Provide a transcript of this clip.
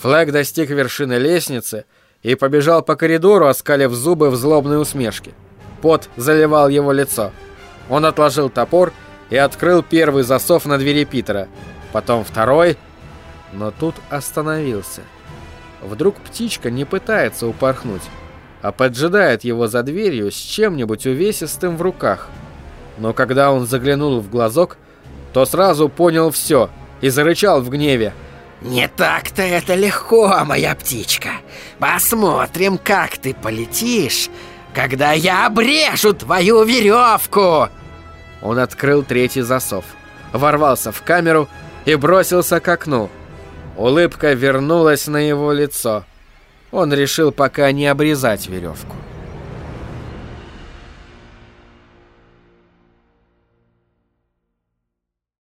Флэг достиг вершины лестницы и побежал по коридору, оскалив зубы в злобной усмешке. Пот заливал его лицо. Он отложил топор и открыл первый засов на двери Питера, потом второй, но тут остановился. Вдруг птичка не пытается упорхнуть, а поджидает его за дверью с чем-нибудь увесистым в руках. Но когда он заглянул в глазок, то сразу понял все и зарычал в гневе. «Не так-то это легко, моя птичка. Посмотрим, как ты полетишь, когда я обрежу твою веревку!» Он открыл третий засов, ворвался в камеру и бросился к окну. Улыбка вернулась на его лицо. Он решил пока не обрезать веревку.